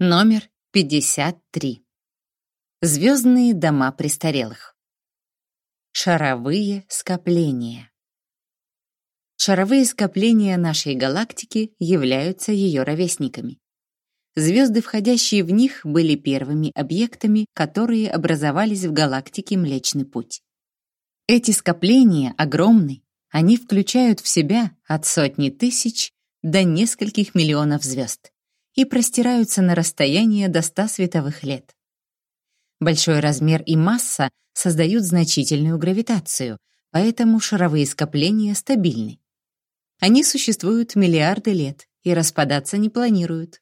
Номер 53. Звездные дома престарелых. Шаровые скопления. Шаровые скопления нашей галактики являются ее ровесниками. Звезды, входящие в них, были первыми объектами, которые образовались в галактике Млечный Путь. Эти скопления огромны, они включают в себя от сотни тысяч до нескольких миллионов звезд и простираются на расстояние до 100 световых лет. Большой размер и масса создают значительную гравитацию, поэтому шаровые скопления стабильны. Они существуют миллиарды лет и распадаться не планируют.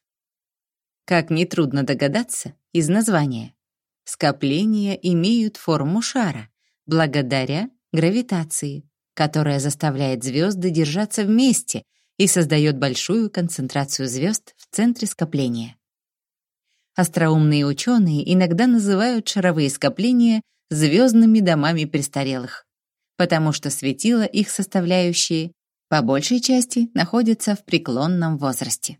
Как нетрудно догадаться из названия, скопления имеют форму шара благодаря гравитации, которая заставляет звезды держаться вместе и создает большую концентрацию звезд в центре скопления. Остроумные ученые иногда называют шаровые скопления звездными домами престарелых, потому что светила их составляющие по большей части находятся в преклонном возрасте.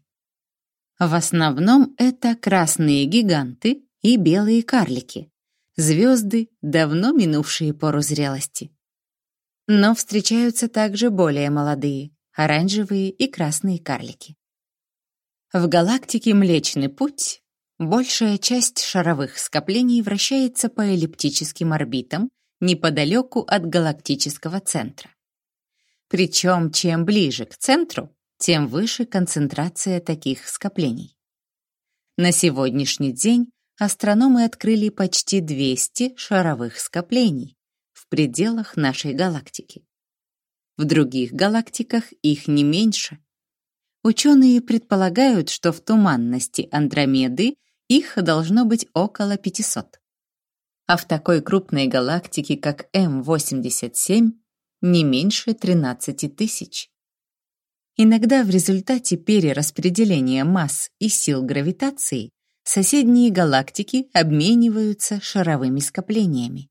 В основном это красные гиганты и белые карлики, звезды, давно минувшие пору зрелости. Но встречаются также более молодые, оранжевые и красные карлики. В галактике Млечный Путь большая часть шаровых скоплений вращается по эллиптическим орбитам неподалеку от галактического центра. Причем чем ближе к центру, тем выше концентрация таких скоплений. На сегодняшний день астрономы открыли почти 200 шаровых скоплений в пределах нашей галактики. В других галактиках их не меньше. Ученые предполагают, что в туманности Андромеды их должно быть около 500. А в такой крупной галактике, как М87, не меньше 13 тысяч. Иногда в результате перераспределения масс и сил гравитации соседние галактики обмениваются шаровыми скоплениями.